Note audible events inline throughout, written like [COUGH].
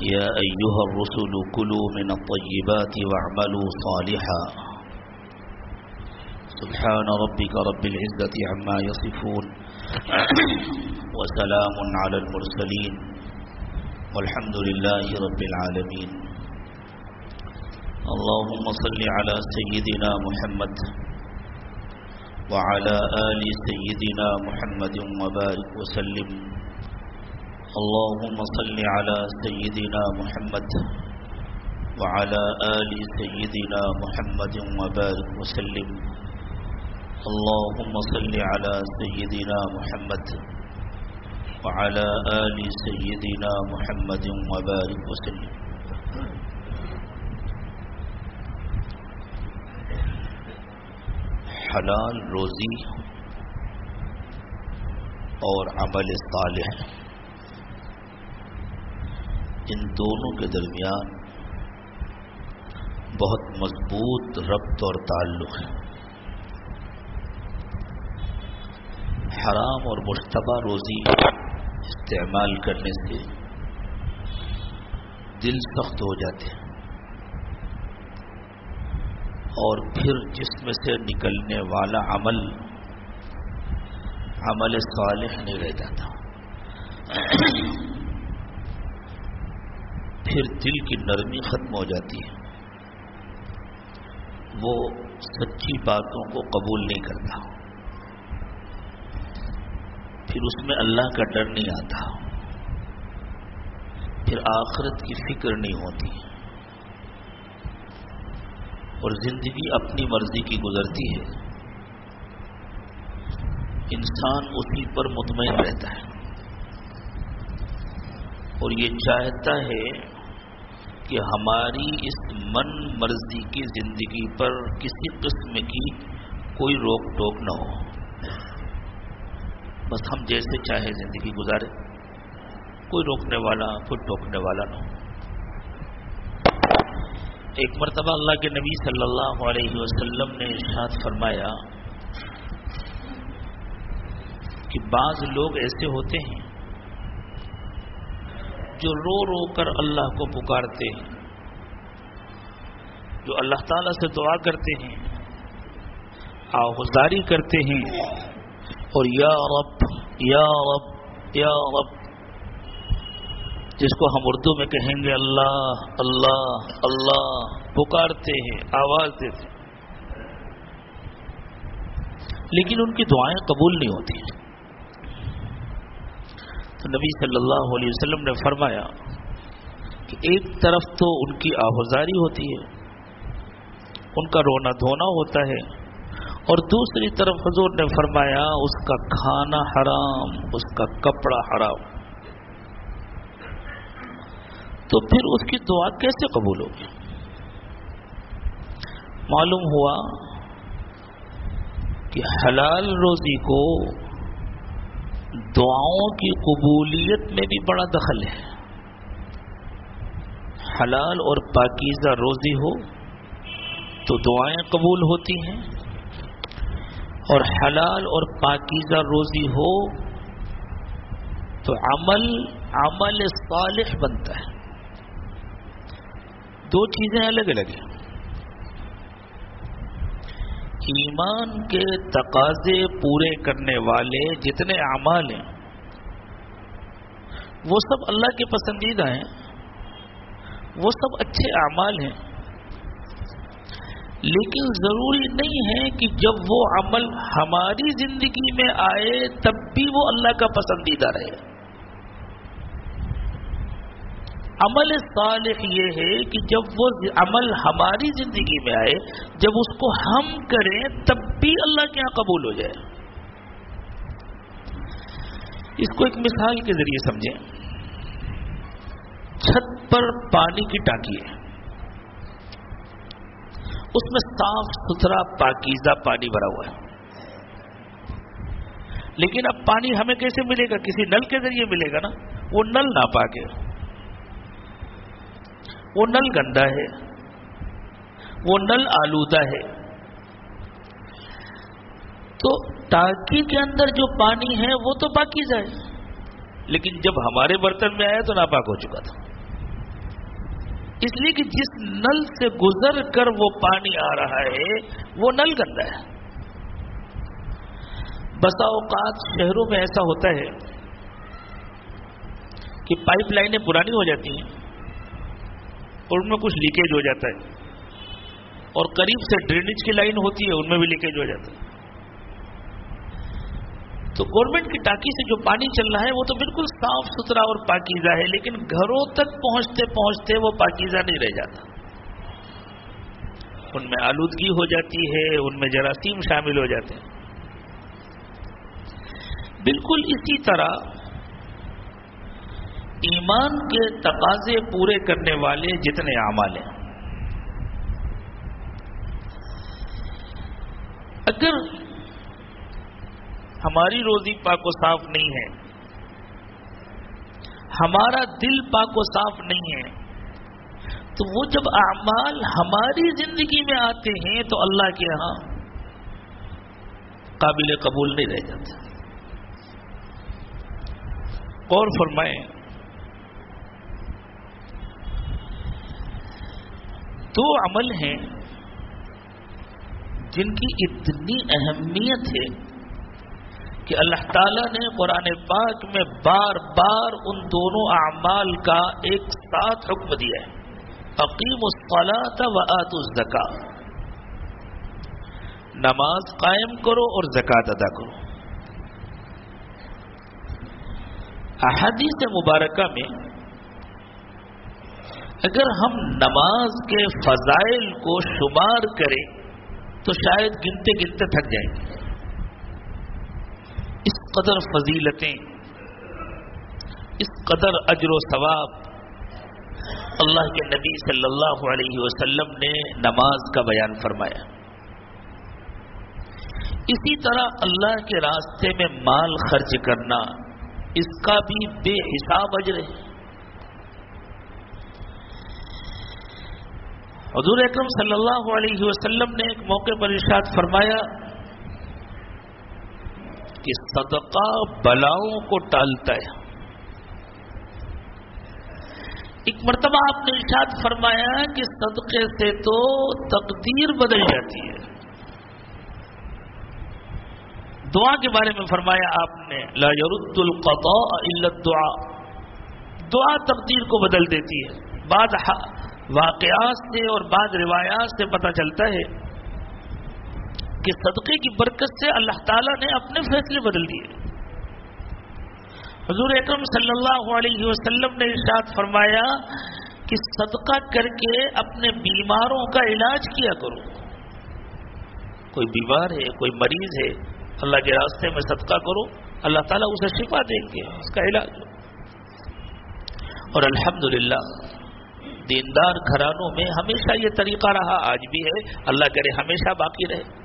يا أيها الرسل كلوا من الطيبات واعملوا صالحا. سبحان ربك رب العزة عما يصفون. [CLEARS THROAT] وسلام على المرسلين. والحمد لله رب العالمين. اللهم صل على سيدنا محمد وعلى آل سيدنا محمد وبارك وسلم. اللهم صل على سيدنا محمد وعلى آل سيدنا محمد وبارك وسلم. اللهم صل على سيدنا محمد وعلى آل سيدنا محمد وبارك وسلم. حلال روزی اور عمل صالح. ان دونوں کے درمیان بہت مضبوط ربط اور تعلق ہے۔ حرام اور مشتبہ روزی استعمال کرنے سے دل سخت ہو جاتے ہیں۔ اور پھر جسم سے نکلنے والا عمل عمل صالح نہیں رہ جاتا۔ پھر دل کی نرمی ختم ہو جاتی ہے۔ وہ سچی باتوں کو قبول نہیں کرتا۔ پھر اس میں اللہ کا ڈر نہیں آتا۔ پھر آخرت کی فکر نہیں ہوتی۔ اور زندگی اپنی مرضی کی گزرتی ہے۔ انسان اسی پر مطمئن رہتا ہے۔ اور یہ چاہتا ہے کہ ہماری اس من مرضی کی زندگی پر کسی قسم کی کوئی روک ٹوک نہ ہو۔ بس ہم جیسے چاہے زندگی گزارے، کوئی روکنے والا، کوئی ٹوکنے والا نہ ہو۔ ایک مرتبہ اللہ کے نبی صلی اللہ علیہ وسلم نے ارشاد فرمایا کہ بعض لوگ ایسے ہوتے ہیں جو رو رو کر اللہ کو پکارتے ہیں، جو اللہ تعالیٰ سے دعا کرتے ہیں آغزاری کرتے ہیں، اور یا رب یا رب یا رب، جس کو ہم اردو میں کہیں گے اللہ اللہ اللہ، پکارتے ہیں، آواز دیتے لیکن ان کی دعائیں قبول نہیں ہوتی۔ ہیں تو نبی صلی اللہ علیہ وسلم نے فرمایا کہ ایک طرف تو ان کی آہذاری ہوتی ہے، ان کا رونا دھونا ہوتا ہے، اور دوسری طرف حضور نے فرمایا اس کا کھانا حرام، اس کا کپڑا حرام۔ تو پھر اس کی دعا کیسے قبول ہوگی؟ معلوم ہوا کہ حلال روزی کو دعاؤں کی قبولیت میں بھی بڑا دخل ہے۔ حلال اور پاکیزہ روزی ہو تو دعائیں قبول ہوتی ہیں۔ اور حلال اور پاکیزہ روزی ہو تو عمل عمل صالح بنتا ہے۔ دو چیزیں الگ الگ ہیں۔ ایمان کے تقاضے پورے کرنے والے جتنے اعمال ہیں، وہ سب اللہ کے پسندیدہ ہیں، وہ سب اچھے اعمال ہیں۔ لیکن ضروری نہیں ہے کہ جب وہ عمل ہماری زندگی میں آئے تب بھی وہ اللہ کا پسندیدہ رہے۔ عمل صالح یہ ہے کہ جب وہ عمل ہماری زندگی میں آئے، جب اس کو ہم کریں، تب بھی اللہ کے یہاں قبول ہو جائے۔ اس کو ایک مثال کے ذریعے سمجھیں۔ چھت پر پانی کی ٹانکی ہے۔ اس میں صاف ستھرا پاکیزہ پانی بھرا ہوا ہے۔ لیکن اب پانی ہمیں کیسے ملے گا؟ کسی نل کے ذریعے ملے گا نا۔ وہ نل نہ پاکے وہ نل گندا ہے۔ وہ نل آلودہ ہے۔ تو ٹانکی کے اندر جو پانی ہے، وہ تو پاکیزہ ہے۔ لیکن جب ہمارے برتن میں آیا تو ناپاک ہو چکا تھا۔ اس لیے کہ جس نل سے گزر کر وہ پانی آ رہا ہے، وہ نل گندا ہے۔ بسا اوقات شہروں میں ایسا ہوتا ہے کہ پائپ لائنیں پرانی ہو جاتی ہیں۔ اور ان میں کچھ لیکیج ہو جاتا ہے۔ اور قریب سے ڈرینیج کی لائن ہوتی ہے، ان میں بھی لیکیج ہو جاتا ہے۔ تو گورنمنٹ کی ٹاکی سے جو پانی چل رہا ہے، وہ تو بالکل صاف ستھرا اور پاکیزہ ہے، لیکن گھروں تک پہنچتے پہنچتے وہ پاکیزہ نہیں رہ جاتا۔ ان میں آلودگی ہو جاتی ہے، ان میں جراثیم شامل ہو جاتے ہیں۔ بالکل اسی طرح ایمان کے تقاضے پورے کرنے والے جتنے اعمال ہیں۔ اگر ہماری روزی پاک و صاف نہیں ہے، ہمارا دل پاک و صاف نہیں ہے، تو وہ جب اعمال ہماری زندگی میں آتے ہیں تو اللہ کے یہاں قابل قبول نہیں رہ جاتے۔ اور فرمائیں دو عمل ہیں جن کی اتنی اہمیت ہے کہ اللہ تعالیٰ نے قرآن پاک میں بار بار ان دونوں اعمال کا ایک ساتھ حکم دیا ہے۔ عقیم الصلاۃ و آت الزکا نماز قائم کرو اور زکوٰۃ ادا کرو۔ احادیث مبارکہ میں اگر ہم نماز کے فضائل کو شمار کریں تو شاید گنتے گنتے تھک جائیں۔ گے اس قدر فضیلتیں، اس قدر اجر و ثواب اللہ کے نبی صلی اللہ علیہ وسلم نے نماز کا بیان فرمایا۔ اسی طرح اللہ کے راستے میں مال خرچ کرنا، اس کا بھی بے حساب اجر ہے۔ حضور اکرم صلی اللہ علیہ وسلم نے ایک موقع پر ارشاد فرمایا کہ صدقہ بلاؤں کو ٹالتا ہے۔ ایک مرتبہ آپ نے ارشاد فرمایا کہ صدقے سے تو تقدیر بدل جاتی ہے۔ دعا کے بارے میں فرمایا آپ نے، لا يرد القضاء الا الدعاء۔ دعا تقدیر کو بدل دیتی ہے۔ بعض واقعات سے اور بعض روایات سے پتہ چلتا ہے کہ صدقے کی برکت سے اللہ تعالیٰ نے اپنے فیصلے بدل دیے۔ حضور اکرم صلی اللہ علیہ وسلم نے ارشاد فرمایا کہ صدقہ کر کے اپنے بیماروں کا علاج کیا کرو۔ کوئی بیمار ہے، کوئی مریض ہے، اللہ کے راستے میں صدقہ کرو، اللہ تعالیٰ اسے شفا دیں گے اس کا علاج۔ اور الحمدللہ دیندار گھرانوں میں ہمیشہ یہ طریقہ رہا، آج بھی ہے۔ اللہ کرے ہمیشہ باقی رہے۔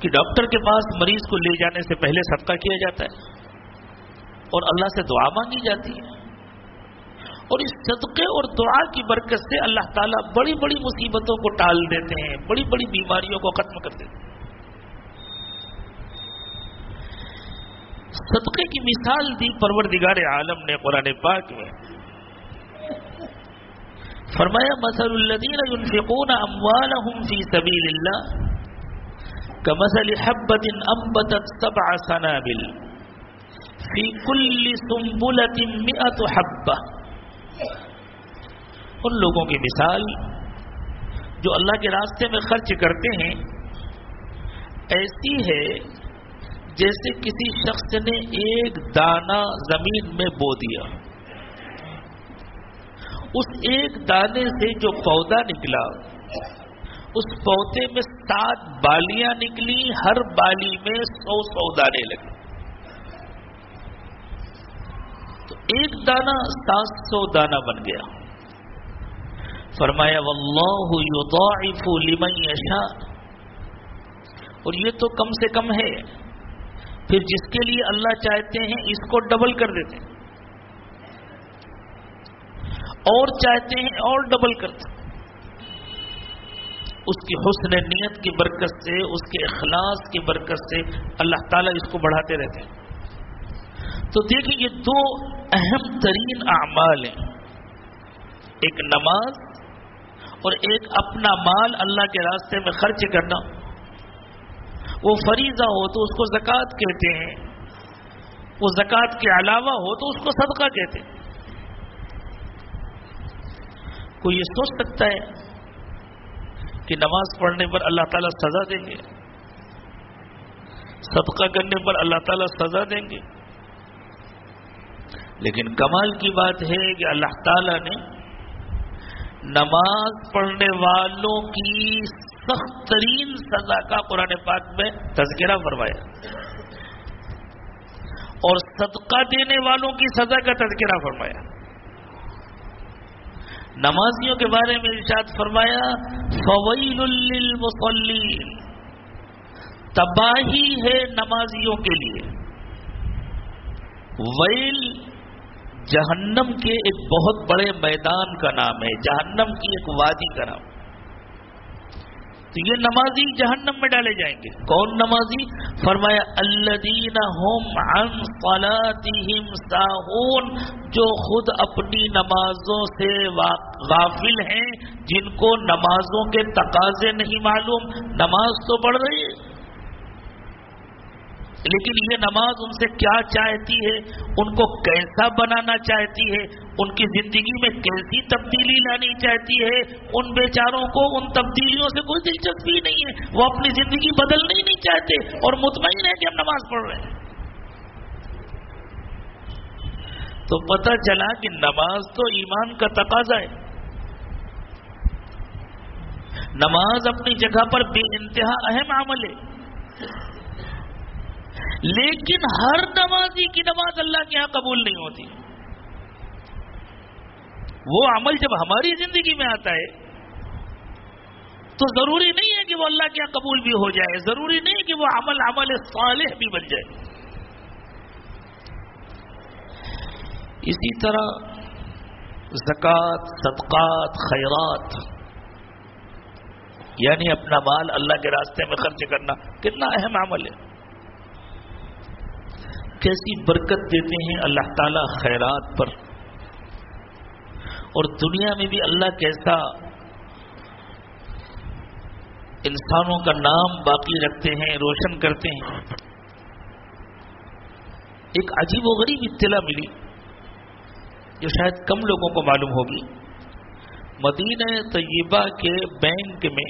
کہ ڈاکٹر کے پاس مریض کو لے جانے سے پہلے صدقہ کیا جاتا ہے اور اللہ سے دعا مانگی جاتی ہے۔ اور اس صدقے اور دعا کی برکت سے اللہ تعالیٰ بڑی بڑی مصیبتوں کو ٹال دیتے ہیں، بڑی بڑی بیماریوں کو ختم کر دیتے ہیں۔ صدقے کی مثال دی پروردگار عالم نے قرآن پاک میں فرمایا مسل الدین ينفقون اموالهم في سبيل الله كمثل حبة أنبتت سبع سنابل في كل سنبلة مئة حبة ان لوگوں کی مثال، جو اللہ کے راستے میں خرچ کرتے ہیں، ایسی ہے جیسے کسی شخص نے ایک دانہ زمین میں بو دیا۔ اس ایک دانے سے جو پودا نکلا، اس پودے میں سات بالیاں نکلی، ہر بالی میں سو سو دانے لگے۔ تو ایک دانہ سات سو دانہ بن گیا۔ فرمایا، واللہ یضاعف لمن یشاء اور یہ تو کم سے کم ہے۔ پھر جس کے لیے اللہ چاہتے ہیں، اس کو ڈبل کر دیتے ہیں۔ اور چاہتے ہیں اور ڈبل کرتے اس کی حسن نیت کی برکت سے، اس کے اخلاص کی برکت سے اللہ تعالیٰ اس کو بڑھاتے رہتے ہیں۔ تو دیکھیں یہ دو اہم ترین اعمال ہیں۔ ایک نماز اور ایک اپنا مال اللہ کے راستے میں خرچ کرنا۔ وہ فریضہ ہو تو اس کو زکوٰۃ کہتے ہیں۔ وہ زکوٰۃ کے علاوہ ہو تو اس کو صدقہ کہتے ہیں۔ کوئی یہ سوچ سکتا ہے کہ نماز پڑھنے پر اللہ تعالیٰ سزا دیں گے؟ صدقہ کرنے پر اللہ تعالیٰ سزا دیں گے؟ لیکن کمال کی بات ہے کہ اللہ تعالیٰ نے نماز پڑھنے والوں کی سخت ترین سزا کا قرآن پاک میں تذکرہ فرمایا۔ اور صدقہ دینے والوں کی سزا کا تذکرہ فرمایا۔ نمازیوں کے بارے میں ارشاد فرمایا فویل للمصلین تباہی ہے نمازیوں کے لیے۔ ویل جہنم کے ایک بہت بڑے میدان کا نام ہے، جہنم کی ایک وادی کا نام۔ تو یہ نمازی جہنم میں ڈالے جائیں گے۔ کون نمازی؟ فرمایا الدین ساہون، جو خود اپنی نمازوں سے غافل ہیں، جن کو نمازوں کے تقاضے نہیں معلوم۔ نماز تو پڑھ رہی ہے لیکن یہ نماز ان سے کیا چاہتی ہے؟ ان کو کیسا بنانا چاہتی ہے؟ ان کی زندگی میں کیسی تبدیلی لانی چاہتی ہے؟ ان بیچاروں کو ان تبدیلیوں سے کوئی دلچسپی نہیں ہے۔ وہ اپنی زندگی بدلنا ہی نہیں چاہتے اور مطمئن ہے کہ ہم نماز پڑھ رہے ہیں۔ تو پتہ چلا کہ نماز تو ایمان کا تقاضا ہے۔ نماز اپنی جگہ پر بے انتہا اہم عمل ہے۔ لیکن ہر نمازی کی نماز اللہ کے یہاں قبول نہیں ہوتی۔ وہ عمل جب ہماری زندگی میں آتا ہے، تو ضروری نہیں ہے کہ وہ اللہ کے قبول بھی ہو جائے، ضروری نہیں کہ وہ عمل عمل صالح بھی بن جائے۔ اسی طرح زکوٰۃ، صدقات، خیرات یعنی اپنا مال اللہ کے راستے میں خرچ کرنا، کتنا اہم عمل ہے۔ کیسی برکت دیتے ہیں اللہ تعالی خیرات پر۔ اور دنیا میں بھی اللہ کیسا انسانوں کا نام باقی رکھتے ہیں، روشن کرتے ہیں۔ ایک عجیب و غریب اطلاع ملی جو شاید کم لوگوں کو معلوم ہوگی۔ مدینہ طیبہ کے بینک میں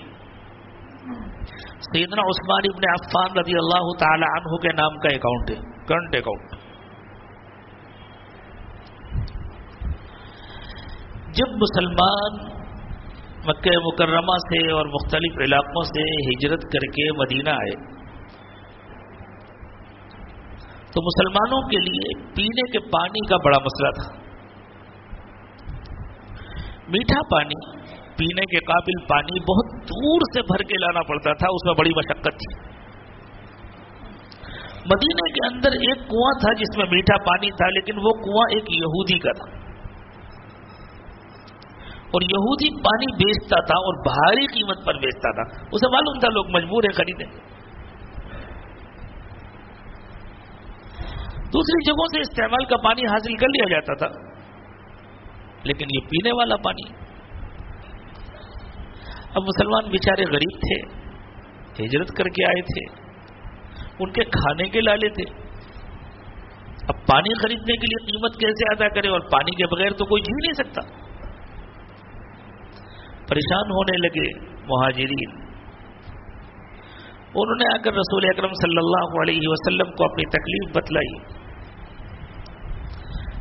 سیدنا عثمان ابن عفان رضی اللہ تعالی عنہ کے نام کا اکاؤنٹ ہے، کرنٹ اکاؤنٹ۔ جب مسلمان مکہ مکرمہ سے اور مختلف علاقوں سے ہجرت کر کے مدینہ آئے، تو مسلمانوں کے لیے پینے کے پانی کا بڑا مسئلہ تھا۔ میٹھا پانی پینے کے قابل پانی بہت دور سے بھر کے لانا پڑتا تھا، اس میں بڑی مشقت تھی۔ مدینے کے اندر ایک کنواں تھا جس میں میٹھا پانی تھا، لیکن وہ کنواں ایک یہودی کا تھا۔ اور یہودی پانی بیچتا تھا اور بھاری قیمت پر بیچتا تھا۔ اسے معلوم تھا لوگ مجبور ہیں خریدیں۔ دوسری جگہوں سے استعمال کا پانی حاصل کر لیا جاتا تھا۔ لیکن یہ پینے والا پانی۔ اب مسلمان بیچارے غریب تھے، ہجرت کر کے آئے تھے۔ ان کے کھانے کے لالے تھے۔ اب پانی خریدنے کے لیے قیمت کیسے ادا کرے اور پانی کے بغیر تو کوئی جی نہیں سکتا۔ پریشان ہونے لگے مہاجرین۔ انہوں نے آ کر رسول اکرم صلی اللہ علیہ وسلم کو اپنی تکلیف بتلائی۔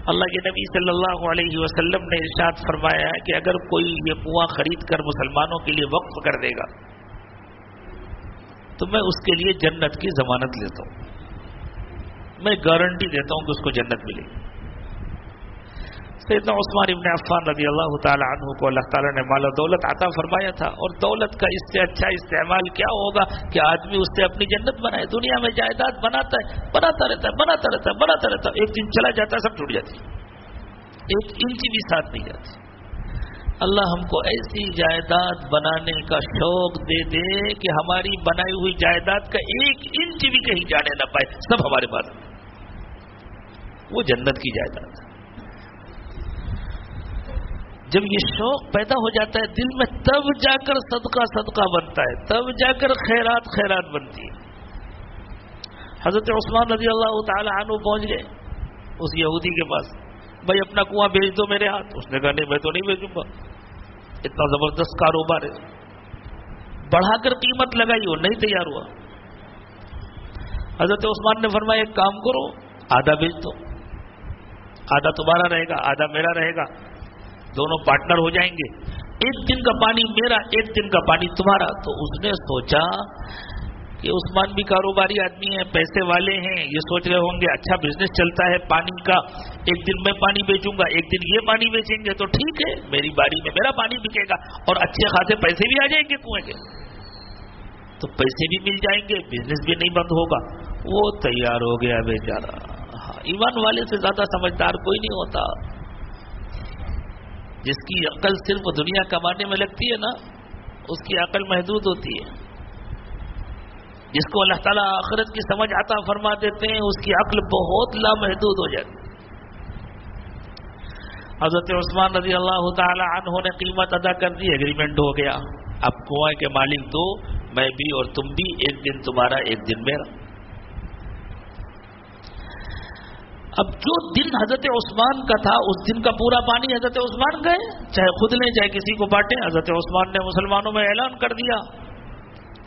اللہ کے نبی صلی اللہ علیہ وسلم نے ارشاد فرمایا کہ اگر کوئی یہ کنواں خرید کر مسلمانوں کے لیے وقف کر دے گا، تو میں اس کے لیے جنت کی ضمانت لیتا ہوں۔ میں گارنٹی دیتا ہوں کہ اس کو جنت ملے۔ گی سیدنا عثمان ابن عفان رضی اللہ تعالیٰ عنہ کو اللہ تعالیٰ نے مال و دولت عطا فرمایا تھا اور دولت کا اس سے اچھا استعمال کیا ہوگا کہ آدمی اس سے اپنی جنت بنائے، دنیا میں جائیداد بناتا ہے، بناتا رہتا ہے، بناتا رہتا ہے، بناتا رہتا ہے، ایک دن چلا جاتا ہے، سب ٹوٹ جاتی ایک انچ بھی ساتھ نہیں جاتی۔ اللہ ہم کو ایسی جائیداد بنانے کا شوق دے دے کہ ہماری بنائی ہوئی جائیداد کا ایک انچ بھی کہیں جانے نہ پائے، سب ہمارے پاس۔ وہ جنت کی جائیداد۔ ہے جب یہ شوق پیدا ہو جاتا ہے دل میں، تب جا کر صدقہ صدقہ بنتا ہے، تب جا کر خیرات خیرات بنتی ہے۔ حضرت عثمان رضی اللہ تعالی عنہ پہنچ گئے اس یہودی کے پاس۔ بھائی، اپنا کنواں بھیج دو میرے ہاتھ۔ اس نے کہا، نہیں، میں تو نہیں بھیجوں گا۔ اتنا زبردست کاروبار ہے۔ بڑھا کر قیمت لگائی وہ نہیں تیار ہوا۔ حضرت عثمان نے فرمایا، ایک کام کرو، آدھا بیچ دو۔ آدھا تمہارا رہے گا، آدھا میرا رہے گا۔ دونوں پارٹنر ہو جائیں گے۔ ایک دن کا پانی میرا، ایک دن کا پانی تمہارا۔ تو اس نے سوچا کہ عثمان بھی کاروباری آدمی ہے پیسے والے ہیں، یہ سوچ رہے ہوں گے اچھا بزنس چلتا ہے پانی کا، ایک دن میں پانی بیچوں گا، ایک دن یہ پانی بیچیں گے، تو ٹھیک ہے، میری باری میں میرا پانی بکے گا اور اچھے خاصے پیسے بھی آ جائیں گے کنویں کے۔ تو پیسے بھی مل جائیں گے بزنس بھی نہیں بند ہوگا۔ وہ تیار ہو گیا بیچارا ہاں، ایمان والے سے زیادہ سمجھدار کوئی نہیں ہوتا۔ جس کی عقل صرف دنیا کمانے میں لگتی ہے نا، اس کی عقل محدود ہوتی ہے۔ جس کو اللہ تعالیٰ آخرت کی سمجھ آتا فرما دیتے ہیں، اس کی عقل بہت لامحدود ہو جاتی حضرت عثمان رضی اللہ تعالی عنہ نے قیمت ادا کر دی اگریمنٹ ہو گیا۔ اب کنویں کے مالک تو میں بھی اور تم بھی، ایک دن تمہارا، ایک دن میرا۔ اب جو دن حضرت عثمان کا تھا، اس دن کا پورا پانی حضرت عثمان گئے چاہے خود لیں، چاہے کسی کو بانٹیں، حضرت عثمان نے مسلمانوں میں اعلان کر دیا۔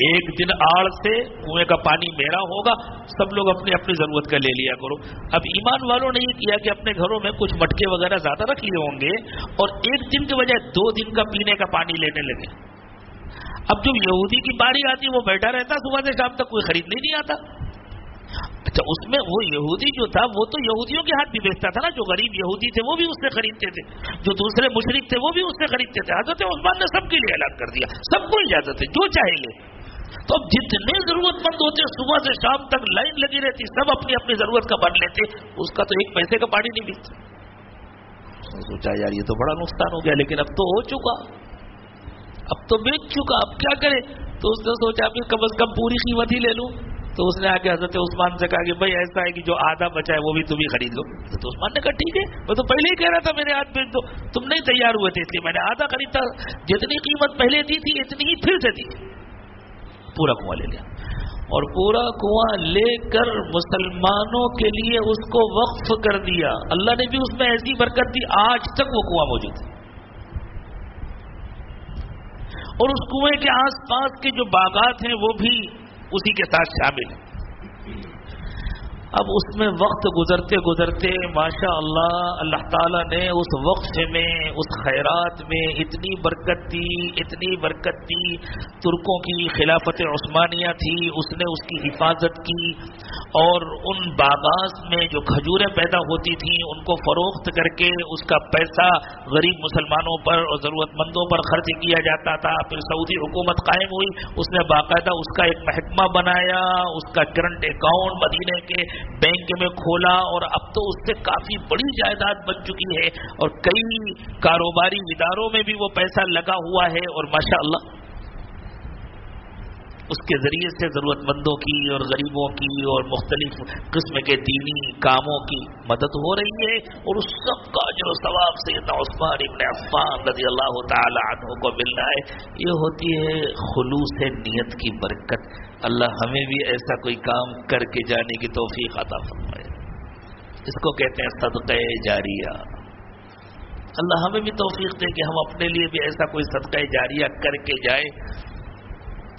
ایک دن آڑ سے کنویں کا پانی میرا ہوگا، سب لوگ اپنی اپنی ضرورت کا لے لیا کرو۔ اب ایمان والوں نے یہ کیا کہ اپنے گھروں میں کچھ مٹکے وغیرہ زیادہ رکھ لیے ہوں گے اور ایک دن کے بجائے دو دن کا پینے کا پانی لینے لگے۔ اب جو یہودی کی باری آتی، وہ بیٹھا رہتا، صبح سے شام تک کوئی خریدنے نہیں آتا۔ اچھا اس میں وہ یہودی جو تھا، وہ تو یہودیوں کے ہاتھ بھی بیچتا تھا نا، جو غریب یہودی تھے، وہ بھی اس سے خریدتے تھے۔ جو دوسرے مشرق تھے، وہ بھی اس سے خریدتے تھے۔ حضرت عثمان نے سب کے لیے اعلان کر دیا، سب کو اجازت ہے، جو چاہے لے۔ تو اب جتنے ضرورت مند ہوتے، صبح سے شام تک لائن لگی رہتی، سب اپنی اپنی ضرورت کا بن لیتے۔ اس کا تو ایک پیسے کا پانی نہیں بیچتا سوچا، یار، یہ تو بڑا نقصان ہو گیا، لیکن اب تو ہو چکا۔ اب تو بیچ چکا، اب کیا کرے تو اس نے سوچا کہ کم از کم پوری قیمت ہی لے لوں۔ تو اس نے آ کے حضرت عثمان سے کہا کہ بھائی ایسا ہے کہ جو آدھا بچا ہے وہ بھی تم ہی خرید لو۔ تو عثمان نے کہا ٹھیک ہے، میں تو پہلے ہی کہہ رہا تھا میرے ہاتھ بیچ دو تم نہیں تیار ہوئے تھے اس لیے میں نے آدھا خریدا، جتنی قیمت پہلے دی تھی، اتنی ہی پھر سے دی۔ پورا کنواں لے لیا۔ اور پورا کنواں لے کر مسلمانوں کے لیے اس کو وقف کر دیا۔ اللہ نے بھی اس میں ایسی برکت دی، آج تک وہ کنواں موجود ہے۔ اور اس کنویں کے آس پاس کے جو باغات ہیں وہ بھی اسی کے ساتھ شامل ہے اب اس میں وقت گزرتے گزرتے ماشاء اللہ اللہ تعالیٰ نے اس وقت میں، اس خیرات میں اتنی برکت دی، اتنی برکت دی۔ ترکوں کی خلافت عثمانیہ تھی، اس نے اس کی حفاظت کی۔ اور ان باغات میں جو کھجوریں پیدا ہوتی تھیں، ان کو فروخت کر کے اس کا پیسہ غریب مسلمانوں پر اور ضرورت مندوں پر خرچ کیا جاتا تھا۔ پھر سعودی حکومت قائم ہوئی، اس نے باقاعدہ اس کا ایک محکمہ بنایا، اس کا کرنٹ اکاؤنٹ مدینے کے بینک میں کھولا اور اب تو اس سے کافی بڑی جائیداد بن چکی ہے اور کئی کاروباری اداروں میں بھی وہ پیسہ لگا ہوا ہے اور ماشاء اللہ اس کے ذریعے سے ضرورت مندوں کی اور غریبوں کی اور مختلف قسم کے دینی کاموں کی مدد ہو رہی ہے اور اس سب کا جو ثواب سے عثمان ابن عفان رضی اللہ تعالی عنہ کو ملنا ہے، یہ ہوتی ہے خلوص نیت کی برکت۔ اللہ ہمیں بھی ایسا کوئی کام کر کے جانے کی توفیق عطا فرمائے۔ اس کو کہتے ہیں صدقہ جاریہ۔ اللہ ہمیں بھی توفیق دے کہ ہم اپنے لیے بھی ایسا کوئی صدقہ جاریہ کر کے جائیں۔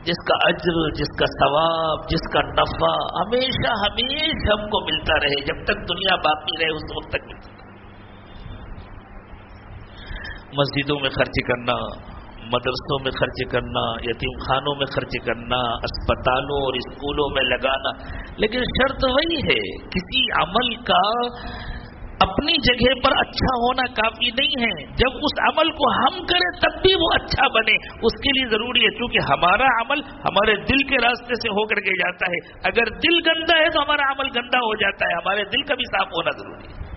جس کا اجر، جس کا ثواب، جس کا نفع ہمیشہ ہمیشہ ہم کو ملتا رہے، جب تک دنیا باقی رہے، اس وقت تک ملتا مسجدوں میں خرچ کرنا، مدرسوں میں خرچ کرنا، یتیم خانوں میں خرچ کرنا، اسپتالوں اور اسکولوں میں لگانا، لیکن شرط وہی ہے، کسی عمل کا اپنی جگہ پر اچھا ہونا کافی نہیں ہے۔ جب اس عمل کو ہم کریں تب بھی وہ اچھا بنے۔ اس کے لیے ضروری ہے کیونکہ ہمارا عمل ہمارے دل کے راستے سے ہو کر کے جاتا ہے۔ اگر دل گندا ہے تو ہمارا عمل گندا ہو جاتا ہے۔ ہمارے دل کا بھی صاف ہونا ضروری ہے۔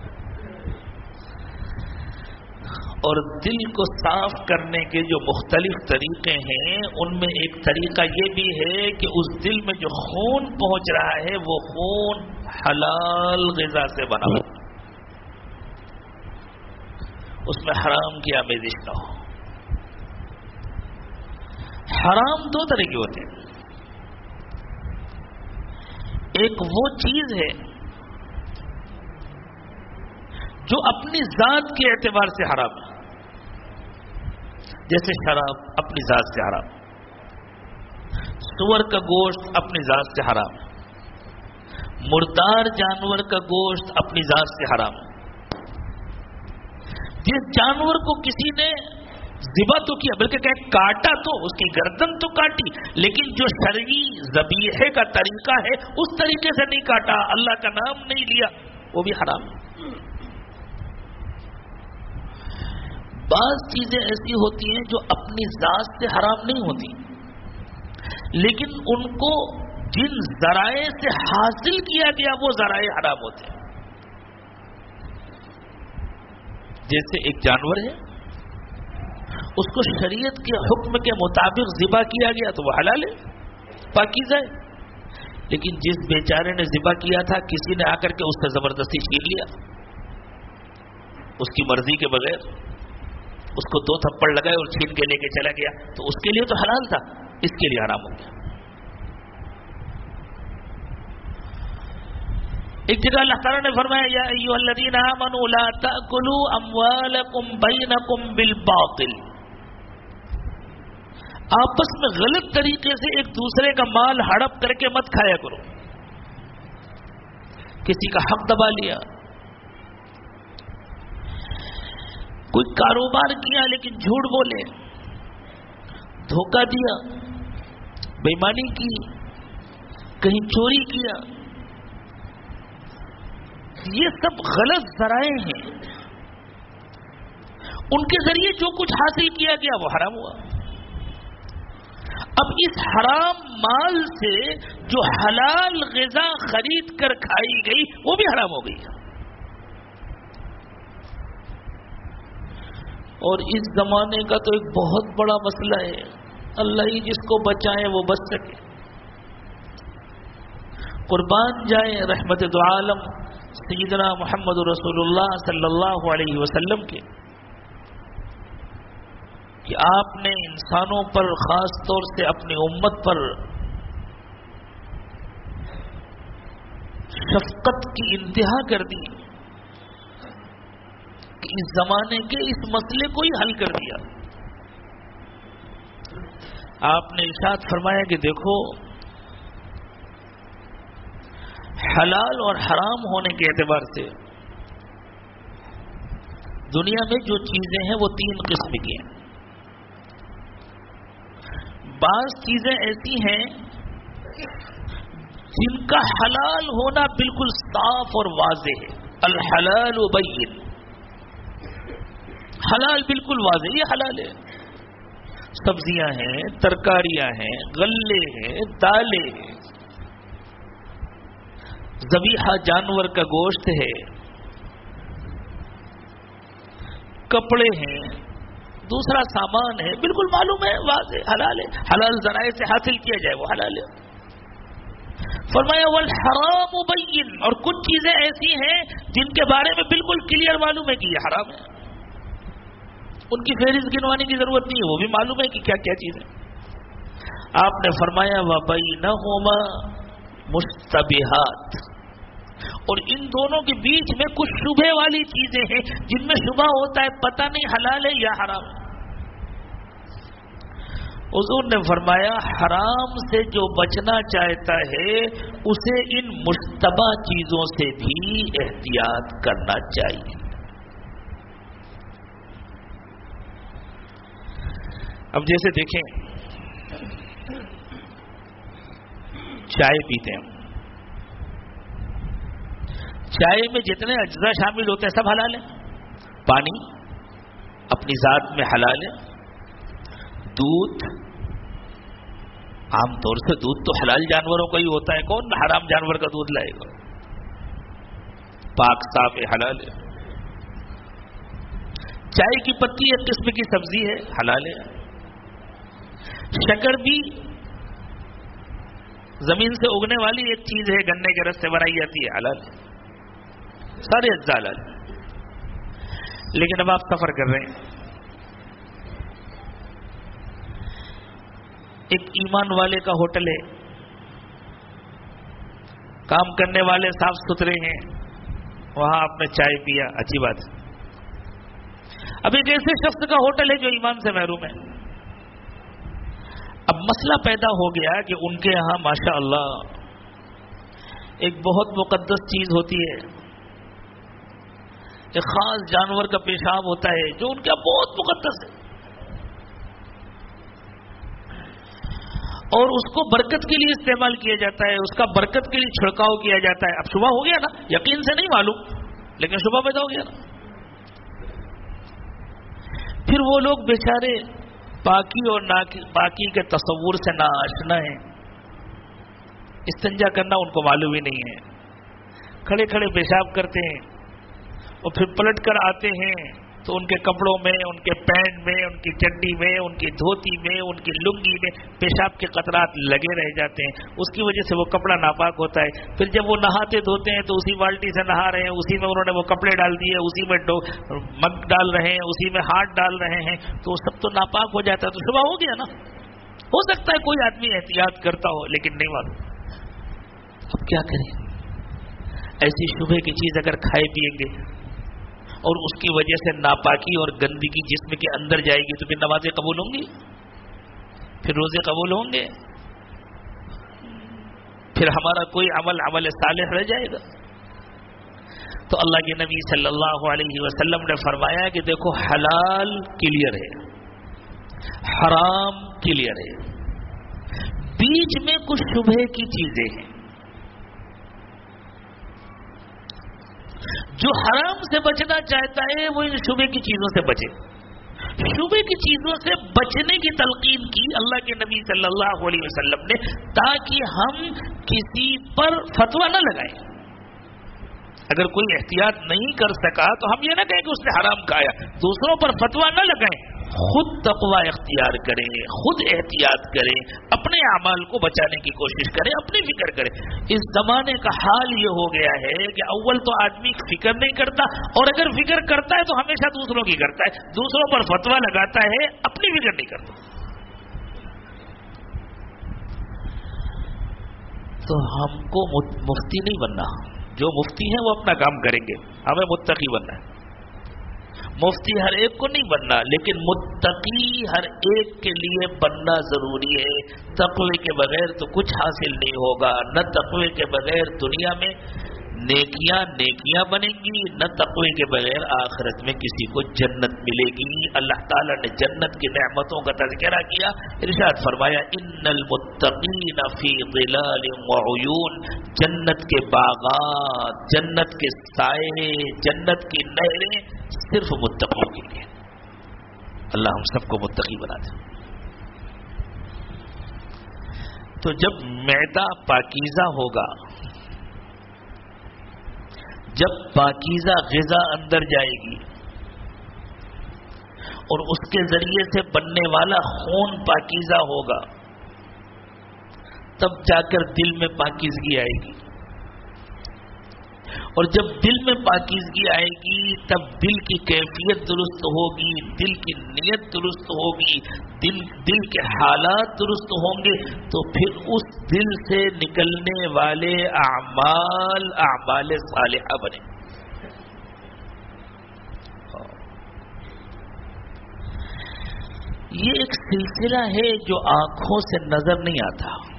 اور دل کو صاف کرنے کے جو مختلف طریقے ہیں، ان میں ایک طریقہ یہ بھی ہے کہ اس دل میں جو خون پہنچ رہا ہے، وہ خون حلال غذا سے بنا ہو اس میں حرام کی آمیزش نہ ہو۔ حرام دو طرح کے ہوتے ہیں۔ ایک وہ چیز ہے جو اپنی ذات کے اعتبار سے حرام ہے۔ جیسے شراب اپنی ذات سے حرام سور کا گوشت اپنی ذات سے حرام مردار جانور کا گوشت اپنی ذات سے حرام جس جانور کو کسی نے ذبح تو کیا، بلکہ کہ کاٹا تو، اس کی گردن تو کاٹی، لیکن جو شرعی زبیحے کا طریقہ ہے، اس طریقے سے نہیں کاٹا، اللہ کا نام نہیں لیا، وہ بھی حرام ہے۔ بعض چیزیں ایسی ہوتی ہیں جو اپنی ذات سے حرام نہیں ہوتی، لیکن ان کو جن ذرائع سے حاصل کیا گیا، وہ ذرائع حرام ہوتے ہیں۔ جیسے ایک جانور ہے، اس کو شریعت کے حکم کے مطابق ذبح کیا گیا تو وہ حلال ہے پاکی جائے لیکن جس بیچارے نے ذبح کیا تھا، کسی نے آ کر کے اس سے زبردستی چھین لیا۔ اس کی مرضی کے بغیر اس کو دو تھپڑ لگائے اور چھین کے لے کے چلا گیا۔ تو اس کے لیے تو حلال تھا، اس کے لیے حرام ہو گیا۔ ایک جگہ اللہ تعالیٰ نے فرمایا، یا ایو الذین آمنوا لا تأکلوا اموالکم بینکم بالباطل۔ آپس میں غلط طریقے سے ایک دوسرے کا مال ہڑپ کر کے مت کھایا کرو۔ کسی کا حق دبا لیا۔ کوئی کاروبار کیا لیکن جھوٹ بولے۔ دھوکہ دیا، بےمانی کی، کہیں چوری کیا۔ یہ سب غلط ذرائع ہیں۔ ان کے ذریعے جو کچھ حاصل کیا گیا وہ حرام ہوا۔ اب اس حرام مال سے جو حلال غذا خرید کر کھائی گئی، وہ بھی حرام ہو گئی۔ اور اس زمانے کا تو ایک بہت بڑا مسئلہ ہے۔ اللہ ہی جس کو بچائے وہ بچ سکے۔ قربان جائیں رحمت عالم۔ سیدنا محمد رسول اللہ صلی اللہ علیہ وسلم کے کہ آپ نے انسانوں پر خاص طور سے اپنی امت پر شفقت کی انتہا کر دی اس زمانے کے اس مسئلے کو ہی حل کر دیا۔ آپ نے ارشاد فرمایا کہ دیکھو حلال اور حرام ہونے کے اعتبار سے دنیا میں جو چیزیں ہیں وہ تین قسم کی ہیں۔ بعض چیزیں ایسی ہیں جن کا حلال ہونا بالکل صاف اور واضح ہے۔ الحلال و بین۔ حلال بالکل واضح، یہ حلال ہے۔ سبزیاں ہیں، ترکاریاں ہیں، غلے ہیں، دالیں ہیں۔ زبیحہ جانور کا گوشت ہے۔ کپڑے ہیں، دوسرا سامان ہے، بالکل معلوم ہے، واضح، حلال ہے۔ حلال ذرائع سے حاصل کیا جائے، وہ حلال ہے۔ فرمایا، والحرام مبین اور کچھ چیزیں ایسی ہیں جن کے بارے میں بالکل کلیئر معلوم ہے کہ یہ حرام ہے۔ ان کی فہرست گنوانے کی ضرورت نہیں ہے، وہ بھی معلوم ہے کہ کیا کیا چیز ہے۔ آپ نے فرمایا وبئی نہ ہوما مستبحات اور ان دونوں کے بیچ میں کچھ شبہ والی چیزیں ہیں جن میں شبہ ہوتا ہے، پتہ نہیں حلال ہے یا حرام۔ ہے حضور نے فرمایا، حرام سے جو بچنا چاہتا ہے، اسے ان مشتبہ چیزوں سے بھی احتیاط کرنا چاہیے۔ اب جیسے دیکھیں، چائے پیتے ہیں۔ چائے میں جتنے اجزاء شامل ہوتے ہیں سب حلال ہے پانی اپنی ذات میں حلال ہے۔ دودھ، عام طور سے دودھ تو حلال جانوروں کا ہی ہوتا ہے۔ کون حرام جانور کا دودھ لائے گا؟ پاک صاف حلال ہے۔ چائے کی پتی ایک قسم کی سبزی ہے، حلال ہے۔ شکر بھی زمین سے اگنے والی ایک چیز ہے، گنے کے رس سے بنائی جاتی ہے، حلال سارے اجزاء لیکن اب آپ سفر کر رہے ہیں۔ ایک ایمان والے کا ہوٹل ہے۔ کام کرنے والے صاف ستھرے ہیں۔ وہاں آپ نے چائے پیا۔ اچھی بات۔ اب ایک ایسے شخص کا ہوٹل ہے جو ایمان سے محروم ہے۔ اب مسئلہ پیدا ہو گیا کہ ان کے یہاں ماشاء اللہ ایک بہت مقدس چیز ہوتی ہے۔ ایک خاص جانور کا پیشاب ہوتا ہے، جو ان کا بہت مقدس ہے۔ اور اس کو برکت کے لیے استعمال کیا جاتا ہے، اس کا برکت کے لیے چھڑکاؤ کیا جاتا ہے۔ اب صبح ہو گیا نا، یقین سے نہیں معلوم، لیکن صبح پیدا ہو گیا نا۔ پھر وہ لوگ بیچارے پاکی اور پاکی کے تصور سے نہ آشنا ہے استنجا کرنا ان کو معلوم ہی نہیں ہے۔ کھڑے کھڑے پیشاب کرتے ہیں۔ اور پھر پلٹ کر آتے ہیں تو ان کے کپڑوں میں، ان کے پینٹ میں، ان کی چڈی میں، ان کی دھوتی میں، ان کی لنگی میں پیشاب کے قطرات لگے رہ جاتے ہیں۔ اس کی وجہ سے وہ کپڑا ناپاک ہوتا ہے۔ پھر جب وہ نہاتے دھوتے ہیں تو اسی بالٹی سے نہا رہے ہیں، اسی میں انہوں نے وہ کپڑے ڈال دیے، اسی میں مگ ڈال رہے ہیں، اسی میں ہاتھ ڈال رہے ہیں۔ تو وہ سب تو ناپاک ہو جاتا ہے۔ تو صبح ہو گیا نا۔ ہو سکتا ہے کوئی آدمی احتیاط کرتا ہو، لیکن نہیں معلوم۔ اب کیا کریں؟ ایسی شبہ کی چیز اگر کھائے پیئیں گے اور اس کی وجہ سے ناپاکی اور گندگی جسم کے اندر جائے گی تو پھر نمازیں قبول ہوں گی؟ پھر روزے قبول ہوں گے؟ پھر ہمارا کوئی عمل عمل صالح رہ جائے گا؟ تو اللہ کے نبی صلی اللہ علیہ وسلم نے فرمایا کہ دیکھو، حلال کلیئر ہے، حرام کلیئر ہے۔ بیچ میں کچھ شبہ کی چیزیں ہیں۔ جو حرام سے بچنا چاہتا ہے، وہ ان شبے کی چیزوں سے بچے۔ شبے کی چیزوں سے بچنے کی تلقین کی اللہ کے نبی صلی اللہ علیہ وسلم نے، تاکہ ہم کسی پر فتوا نہ لگائیں۔ اگر کوئی احتیاط نہیں کر سکا، تو ہم یہ نہ کہیں کہ اس نے حرام کھایا۔ دوسروں پر فتوا نہ لگائیں۔ خود تقوا اختیار کریں، خود احتیاط کریں، اپنے اعمال کو بچانے کی کوشش کریں، اپنی فکر کریں۔ اس زمانے کا حال یہ ہو گیا ہے کہ اول تو آدمی فکر نہیں کرتا اور اگر فکر کرتا ہے تو ہمیشہ دوسروں کی کرتا ہے۔ دوسروں پر فتوا لگاتا ہے، اپنی فکر نہیں کرتا۔ تو ہم کو مفتی نہیں بننا۔ جو مفتی ہیں وہ اپنا کام کریں گے۔ ہمیں متقی بننا ہے۔ مفتی ہر ایک کو نہیں بننا، لیکن متقی ہر ایک کے لیے بننا ضروری ہے۔ تقوی کے بغیر تو کچھ حاصل نہیں ہوگا، نہ تقوی کے بغیر دنیا میں نیکیاں نیکیاں بنیں گی، نہ تقوی کے بغیر آخرت میں کسی کو جنت ملے گی۔ اللہ تعالیٰ نے جنت کی نعمتوں کا تذکرہ کیا، ارشاد فرمایا، ان المتقین فی ظلال وعیون جنت کے باغات، جنت کے سائے، جنت کی نہریں صرف متقوں کے لیے۔ اللہ ہم سب کو متقی بنا دے۔ تو جب میدا پاکیزہ ہوگا جب پاکیزہ غذا اندر جائے گی اور اس کے ذریعے سے بننے والا خون پاکیزہ ہوگا، تب جا کر دل میں پاکیزگی آئے گی۔ اور جب دل میں پاکیزگی آئے گی، تب دل کی کیفیت درست ہوگی، دل کی نیت درست ہوگی، دل دل کے حالات درست ہوں گے، تو پھر اس دل سے نکلنے والے اعمال اعمال صالحہ بنے۔ یہ ایک سلسلہ ہے جو آنکھوں سے نظر نہیں آتا۔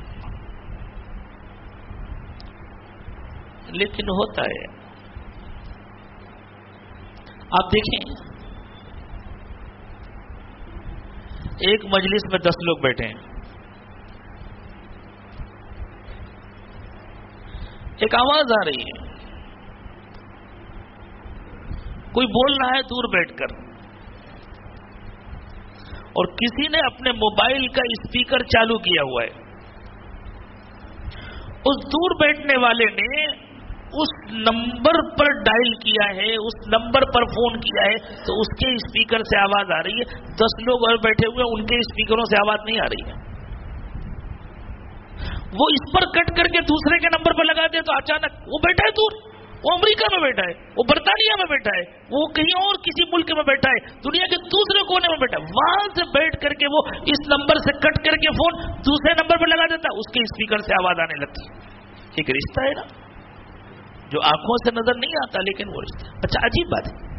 لیکن ہوتا ہے۔ آپ دیکھیں۔ ایک مجلس میں دس لوگ بیٹھے ہیں۔ ایک آواز آ رہی ہے۔ کوئی بول رہا ہے دور بیٹھ کر۔ اور کسی نے اپنے موبائل کا اسپیکر چالو کیا ہوا ہے۔ اس دور بیٹھنے والے نے اس نمبر پر ڈائل کیا ہے، اس نمبر پر فون کیا ہے، تو اس کے اسپیکر سے آواز آ رہی ہے۔ دس لوگ اور بیٹھے ہوئے ان کے اسپیکروں سے آواز نہیں آ رہی ہے۔ وہ اس پر کٹ کر کے دوسرے کے نمبر پر لگا دے تو اچانک وہ بیٹھا ہے دور، وہ امریکہ میں بیٹھا ہے، وہ برطانیہ میں بیٹھا ہے، وہ کہیں اور کسی ملک میں بیٹھا ہے، دنیا کے دوسرے کونے میں بیٹھا ہے۔ وہاں سے بیٹھ کر کے وہ اس نمبر سے کٹ کر کے فون دوسرے نمبر پر لگا دیتا ہے اس کے اسپیکر سے آواز آنے لگتی۔ ایک رشتہ ہے نا۔ جو آنکھوں سے نظر نہیں آتا لیکن وہ رشتہ اچھا عجیب بات ہے۔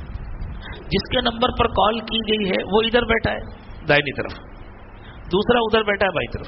جس کے نمبر پر کال کی گئی ہے، وہ ادھر بیٹھا ہے، دائنی طرف۔ دوسرا ادھر بیٹھا ہے بائی طرف۔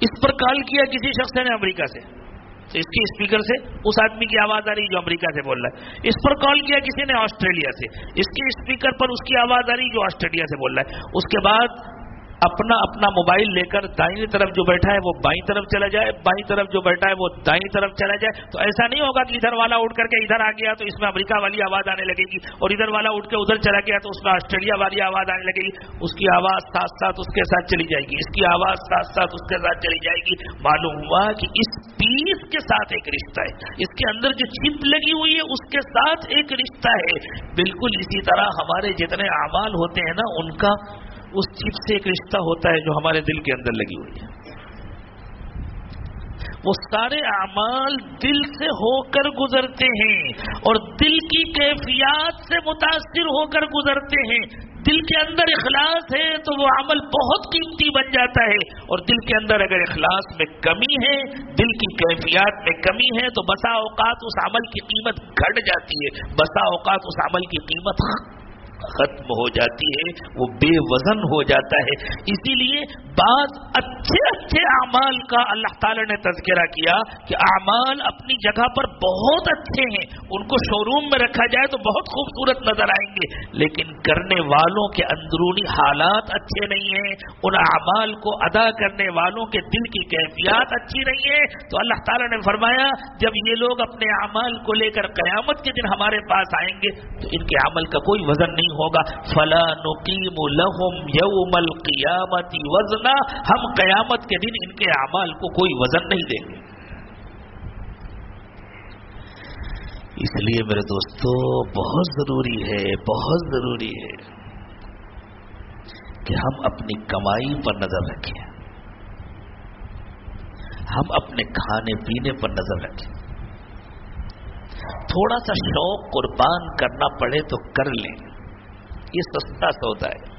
اس پر کال کیا کسی شخص نے امریکہ سے۔ تو اس کے اسپیکر سے اس آدمی کی آواز آ رہی جو امریکہ سے بول رہا ہے۔ اس پر کال کیا کسی نے آسٹریلیا سے۔ اس کے اسپیکر پر اس کی آواز آ رہی جو آسٹریلیا سے بول رہا ہے۔ اس کے بعد اپنا اپنا موبائل لے کر دائیں طرف جو بیٹھا ہے وہ بائیں طرف چلا جائے، بائیں طرف جو بیٹھا ہے وہ دائیں طرف چلا جائے۔ تو ایسا نہیں ہوگا کہ ادھر والا اٹھ کر کے ادھر آ گیا تو اس میں امریکہ والی آواز آنے لگے گی اور ادھر والا اٹھ کے ادھر چلا گیا تو اس میں آسٹریلیا والی آواز آنے لگے گی۔ اس کی آواز ساتھ ساتھ اس کے ساتھ چلی جائے گی۔ اس کی آواز ساتھ ساتھ اس کے ساتھ چلی جائے گی۔ معلوم ہوا کہ اس پیس کے ساتھ ایک رشتہ ہے۔ اس کے اندر جو چپ لگی ہوئی ہے اس کے ساتھ ایک رشتہ ہے۔ بالکل اسی طرح ہمارے جتنے اعمال ہوتے ہیں نا، ان کا اس چپ سے ایک رشتہ ہوتا ہے جو ہمارے دل کے اندر لگی ہوئی ہے۔ وہ سارے اعمال دل سے ہو کر گزرتے ہیں اور دل کی کیفیات سے متاثر ہو کر گزرتے ہیں۔ دل کے اندر اخلاص ہے تو وہ عمل بہت قیمتی بن جاتا ہے۔ اور دل کے اندر اگر اخلاص میں کمی ہے، دل کی کیفیات میں کمی ہے تو بسا اوقات اس عمل کی قیمت گھٹ جاتی ہے۔ بسا اوقات اس عمل کی قیمت ختم ہو جاتی ہے، وہ بے وزن ہو جاتا ہے۔ اسی لیے بعض اچھے اچھے اعمال کا اللہ تعالی نے تذکرہ کیا کہ اعمال اپنی جگہ پر بہت اچھے ہیں، ان کو شو روم میں رکھا جائے تو بہت خوبصورت نظر آئیں گے۔ لیکن کرنے والوں کے اندرونی حالات اچھے نہیں ہیں، ان اعمال کو ادا کرنے والوں کے دل کی کیفیات اچھی نہیں ہے تو اللہ تعالیٰ نے فرمایا، جب یہ لوگ اپنے اعمال کو لے کر قیامت کے دن ہمارے پاس آئیں گے تو ان کے عمل کا کوئی وزن نہیں نہیں ہوگا۔ فلا نقیم لہم یوم القیامت وزنا۔ ہم قیامت کے دن ان کے اعمال کو کوئی وزن نہیں دیں گے۔ اس لیے میرے دوستو، بہت ضروری ہے، بہت ضروری ہے کہ ہم اپنی کمائی پر نظر رکھیں۔ ہم اپنے کھانے پینے پر نظر رکھیں۔ تھوڑا سا شوق قربان کرنا پڑے تو کر لیں۔ یہ سستا سودا ہے۔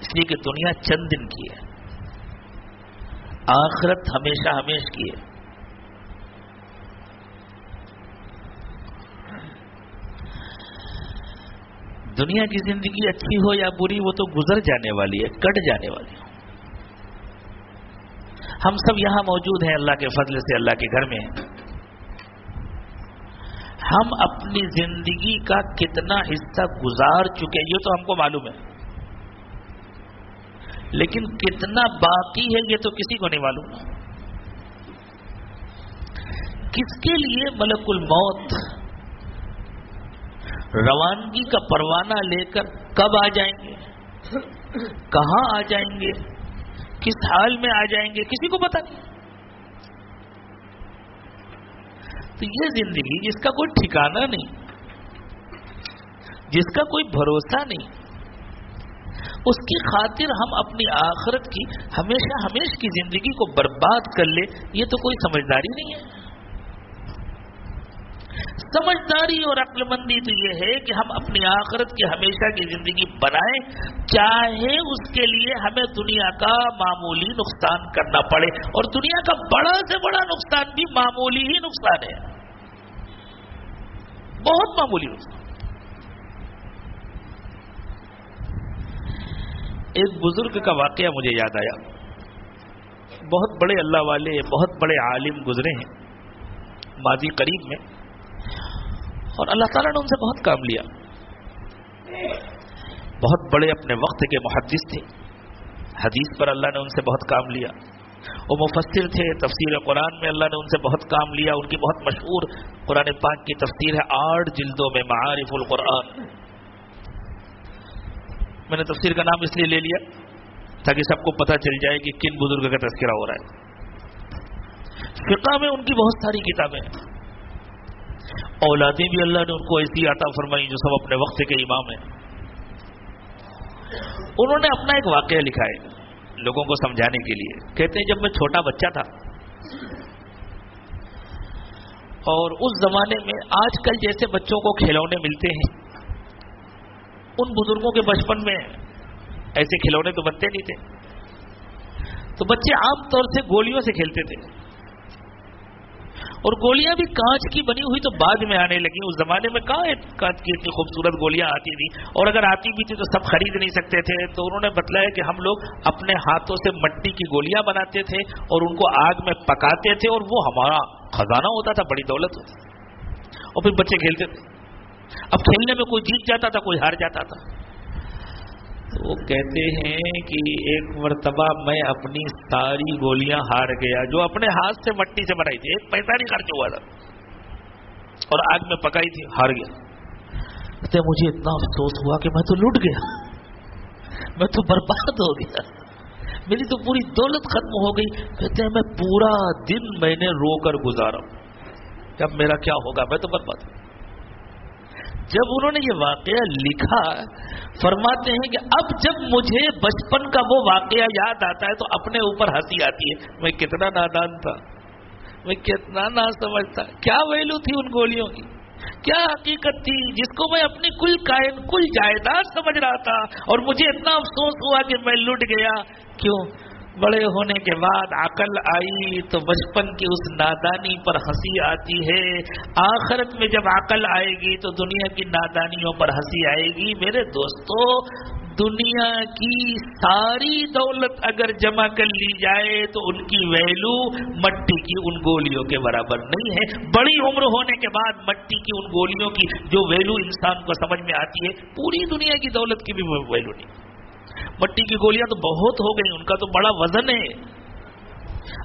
اس لیے کہ دنیا چند دن کی ہے۔ آخرت ہمیشہ ہمیش کی ہے۔ دنیا کی زندگی اچھی ہو یا بری، وہ تو گزر جانے والی ہے، کٹ جانے والی ہے۔ ہم سب یہاں موجود ہیں، اللہ کے فضل سے، اللہ کے گھر میں ہیں۔ ہم اپنی زندگی کا کتنا حصہ گزار چکے یہ تو ہم کو معلوم ہے۔ لیکن کتنا باقی ہے، یہ تو کسی کو نہیں معلوم۔ کس کے لیے ملک الموت؟ روانگی کا پروانہ لے کر کب آ جائیں گے؟ کہاں آ جائیں گے؟ کس حال میں آ جائیں گے؟ کسی کو پتا نہیں۔ تو یہ زندگی جس کا کوئی ٹھکانہ نہیں، جس کا کوئی بھروسہ نہیں، اس کی خاطر ہم اپنی آخرت کی ہمیشہ ہمیش کی زندگی کو برباد کر لے، یہ تو کوئی سمجھداری نہیں ہے۔ سمجھداری اور عقل مندی تو یہ ہے کہ ہم اپنی آخرت کی ہمیشہ کی زندگی بنائیں چاہے اس کے لیے ہمیں دنیا کا معمولی نقصان کرنا پڑے۔ اور دنیا کا بڑا سے بڑا نقصان بھی معمولی ہی نقصان ہے۔ بہت معمولی نقصان۔ ایک بزرگ کا واقعہ مجھے یاد آیا۔ بہت بڑے اللہ والے، بہت بڑے عالم گزرے ہیں۔ ماضی قریب میں۔ اور اللہ تعالیٰ نے ان سے بہت کام لیا۔ بہت بڑے اپنے وقت کے محدث تھے۔ حدیث پر اللہ نے ان سے بہت کام لیا۔ وہ مفسر تھے، تفسیر قرآن میں اللہ نے ان سے بہت کام لیا۔ ان کی بہت مشہور قرآن پاک کی تفسیر ہے آٹھ جلدوں میں معارف القرآن۔ میں نے تفسیر کا نام اس لیے لے لیا تاکہ سب کو پتہ چل جائے کہ کن بزرگ کا تذکرہ ہو رہا ہے۔ فقہ میں ان کی بہت ساری کتابیں ہیں۔ اولادیں بھی اللہ نے ان کو ایسی عطا فرمائی جو سب اپنے وقت کے امام ہیں۔ انہوں نے اپنا ایک واقعہ لکھا ہے لوگوں کو سمجھانے کے لیے۔ کہتے ہیں جب میں چھوٹا بچہ تھا اور اس زمانے میں آج کل جیسے بچوں کو کھلونے ملتے ہیں، ان بزرگوں کے بچپن میں ایسے کھلونے تو بنتے نہیں تھے۔ تو بچے عام طور سے گولیوں سے کھیلتے تھے۔ اور گولیاں بھی کانچ کی بنی ہوئی تو بعد میں آنے لگی اس زمانے میں کہاں کانچ کی اتنی خوبصورت گولیاں آتی تھی اور اگر آتی بھی تھی تو سب خرید نہیں سکتے تھے۔ تو انہوں نے بتلایا کہ ہم لوگ اپنے ہاتھوں سے مٹی کی گولیاں بناتے تھے اور ان کو آگ میں پکاتے تھے اور وہ ہمارا خزانہ ہوتا تھا، بڑی دولت ہوتی اور پھر بچے کھیلتے تھے۔ اب کھیلنے میں کوئی جیت جاتا تھا، کوئی ہار جاتا تھا۔ وہ کہتے ہیں کہ ایک مرتبہ میں اپنی ساری گولیاں ہار گیا جو اپنے ہاتھ سے مٹی سے بنائی تھی، ایک پیسہ نہیں خرچ ہوا تھا۔ اور آگ میں پکائی تھی، ہار گیا۔ مجھے اتنا افسوس ہوا کہ میں تو لٹ گیا۔ میں تو برباد ہو گیا۔ میری تو پوری دولت ختم ہو گئی۔ کہتے ہیں، میں پورا دن میں نے رو کر گزارا۔ جب میرا کیا ہوگا؟ میں تو برباد ہوں۔ جب انہوں نے یہ واقعہ لکھا، فرماتے ہیں کہ اب جب مجھے بچپن کا وہ واقعہ یاد آتا ہے تو اپنے اوپر ہنسی آتی ہے، میں کتنا نادان تھا، میں کتنا نہ سمجھتا کیا ویلو تھی ان گولیوں کی؟ کیا حقیقت تھی جس کو میں اپنی کل کائن، کل جائیداد سمجھ رہا تھا اور مجھے اتنا افسوس ہوا کہ میں لٹ گیا؟ کیوں؟ بڑے ہونے کے بعد عقل آئی تو بچپن کی اس نادانی پر ہنسی آتی ہے۔ آخرت میں جب عقل آئے گی تو دنیا کی نادانیوں پر ہنسی آئے گی۔ میرے دوستو، دنیا کی ساری دولت اگر جمع کر لی جائے تو ان کی ویلو مٹی کی ان گولیوں کے برابر نہیں ہے۔ بڑی عمر ہونے کے بعد مٹی کی ان گولیوں کی جو ویلو انسان کو سمجھ میں آتی ہے، پوری دنیا کی دولت کی بھی ویلو نہیں۔ مٹی کی گولیاں تو بہت ہو گئی ان کا تو بڑا وزن ہے۔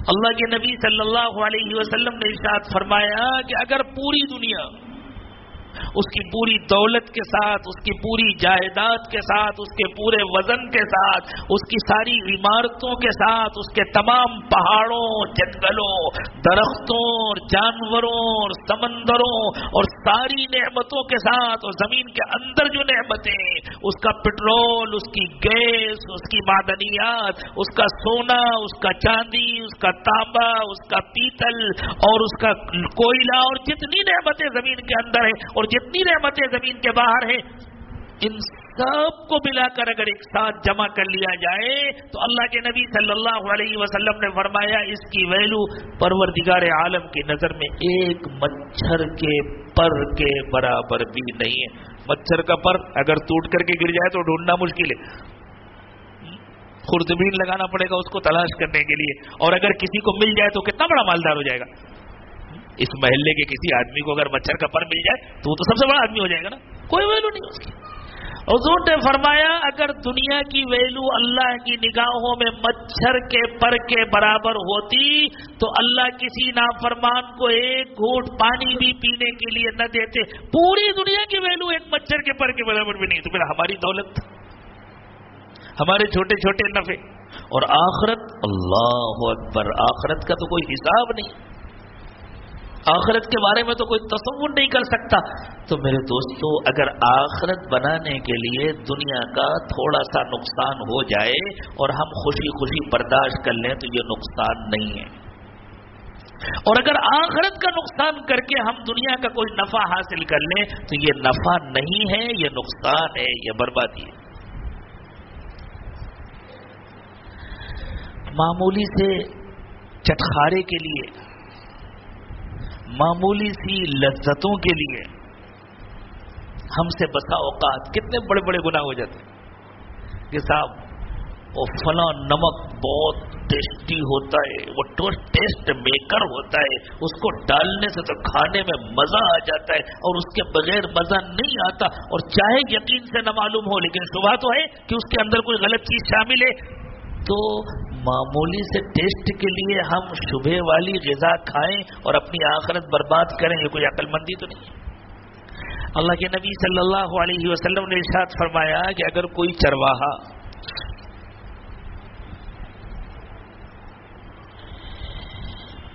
اللہ کے نبی صلی اللہ علیہ وسلم نے ارشاد فرمایا کہ اگر پوری دنیا اس کی پوری دولت کے ساتھ، اس کی پوری جائیداد کے ساتھ، اس کے پورے وزن کے ساتھ، اس کی ساری عمارتوں کے ساتھ، اس کے تمام پہاڑوں، جنگلوں، درختوں اور جانوروں اور سمندروں اور ساری نعمتوں کے ساتھ اور زمین کے اندر جو نعمتیں، اس کا پٹرول، اس کی گیس، اس کی معدنیات، اس کا سونا، اس کا چاندی، اس کا تانبا، اس کا پیتل اور اس کا کوئلہ اور جتنی نعمتیں زمین کے اندر ہیں اور جتنی رحمتیں زمین کے باہر ہیں، ان سب کو ملا کر اگر ایک ساتھ جمع کر لیا جائے، تو اللہ کے نبی صلی اللہ علیہ وسلم نے فرمایا، اس کی ویلو پروردگار عالم کی نظر میں ایک مچھر کے پر کے برابر بھی نہیں ہے۔ مچھر کا پر اگر ٹوٹ کر کے گر جائے تو ڈھونڈنا مشکل ہے۔ خوردبین لگانا پڑے گا اس کو تلاش کرنے کے لیے۔ اور اگر کسی کو مل جائے تو کتنا بڑا مالدار ہو جائے گا۔ اس محلے کے کسی آدمی کو اگر مچھر کا پر مل جائے، تو وہ تو سب سے بڑا آدمی ہو جائے گا نا۔ کوئی ویلو نہیں۔ اس کی حضور نے فرمایا، اگر دنیا کی ویلو اللہ کی نگاہوں میں مچھر کے پر کے برابر ہوتی، تو اللہ کسی نافرمان کو ایک گھوٹ پانی بھی پینے کے لیے نہ دیتے۔ پوری دنیا کی ویلو ایک مچھر کے پر کے برابر بھی نہیں، تو پھر ہماری دولت، ہمارے چھوٹے چھوٹے نفے۔ اور آخرت، اللہ اکبر، آخرت کا تو کوئی حساب نہیں۔ آخرت کے بارے میں تو کوئی تصور نہیں کر سکتا۔ تو میرے دوستو، اگر آخرت بنانے کے لیے دنیا کا تھوڑا سا نقصان ہو جائے اور ہم خوشی خوشی برداشت کر لیں، تو یہ نقصان نہیں ہے۔ اور اگر آخرت کا نقصان کر کے ہم دنیا کا کوئی نفع حاصل کر لیں، تو یہ نفع نہیں ہے، یہ نقصان ہے، یہ بربادی ہے۔ معمولی سے چٹخارے کے لیے معمولی سی لذتوں کے لیے ہم سے بسا اوقات کتنے بڑے بڑے گناہ ہو جاتے کہ صاحب، وہ فلاں نمک بہت ٹیسٹی ہوتا ہے، وہ ٹیسٹ میکر ہوتا ہے، اس کو ڈالنے سے تو کھانے میں مزہ آ جاتا ہے اور اس کے بغیر مزہ نہیں آتا اور چاہے یقین سے نہ معلوم ہو، لیکن صبح تو ہے کہ اس کے اندر کوئی غلط چیز شامل ہے، تو معمولی سے ٹیسٹ کے لیے ہم شبہ والی غذا کھائیں اور اپنی آخرت برباد کریں، یہ کوئی عقل مندی تو نہیں اللہ کے نبی صلی اللہ علیہ وسلم نے ارشاد فرمایا کہ اگر کوئی چرواہا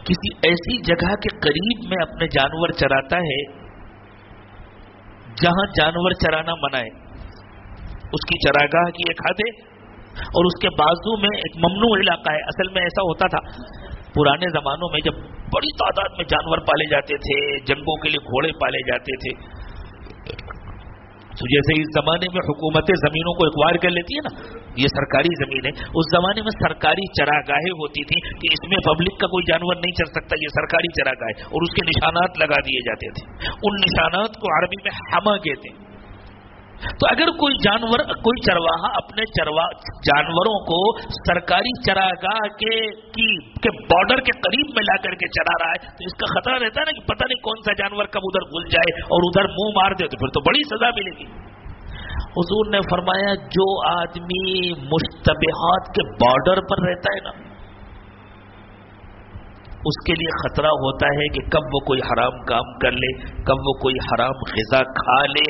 کسی ایسی جگہ کے قریب میں اپنے جانور چراتا ہے، جہاں جانور چرانا منائے اس کی چراگاہ کی ایک حد ہے۔ اور اس کے بازو میں ایک ممنوع علاقہ ہے۔ اصل میں ایسا ہوتا تھا۔ پرانے زمانوں میں جب بڑی تعداد میں جانور پالے جاتے تھے، جنگوں کے لیے گھوڑے پالے جاتے تھے۔ تو جیسے اس زمانے میں حکومتیں زمینوں کو اکوائر کر لیتی ہے نا، یہ سرکاری زمین ہے۔ اس زمانے میں سرکاری چراگاہیں ہوتی تھیں کہ اس میں پبلک کا کوئی جانور نہیں چل سکتا، یہ سرکاری چراگاہ اور اس کے نشانات لگا دیے جاتے تھے۔ ان نشانات کو عربی میں ہما کہتے ہیں۔ تو اگر کوئی جانور، کوئی چرواہا اپنے چروا، جانوروں کو سرکاری چراگاہ کے، کی بارڈر کے قریب میں لا کر کے چرا رہا ہے، تو اس کا خطرہ رہتا ہے نا کہ پتہ نہیں کون سا جانور کب ادھر گھل جائے اور ادھر منہ مار دے تو پھر تو بڑی سزا ملے گی۔ حضور نے فرمایا، جو آدمی مشتبہات کے بارڈر پر رہتا ہے نا، اس کے لیے خطرہ ہوتا ہے کہ کب وہ کوئی حرام کام کر لے، کب وہ کوئی حرام غذا کھا لے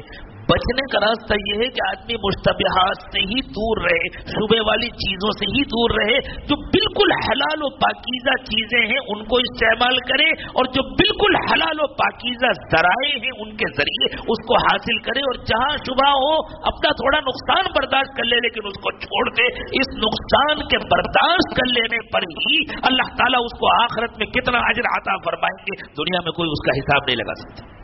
بچنے کا راستہ یہ ہے کہ آدمی مشتبہات سے ہی دور رہے صبح والی چیزوں سے ہی دور رہے، جو بالکل حلال و پاکیزہ چیزیں ہیں، ان کو استعمال کرے اور جو بالکل حلال و پاکیزہ ذرائع ہیں ان کے ذریعے اس کو حاصل کرے اور جہاں شبہ ہو، اپنا تھوڑا نقصان برداشت کر لے، لیکن اس کو چھوڑ دے۔ اس نقصان کے برداشت کر لینے پر ہی اللہ تعالیٰ اس کو آخرت میں کتنا اجر عطا فرمائیں گے، دنیا میں کوئی اس کا حساب نہیں لگا سکتا۔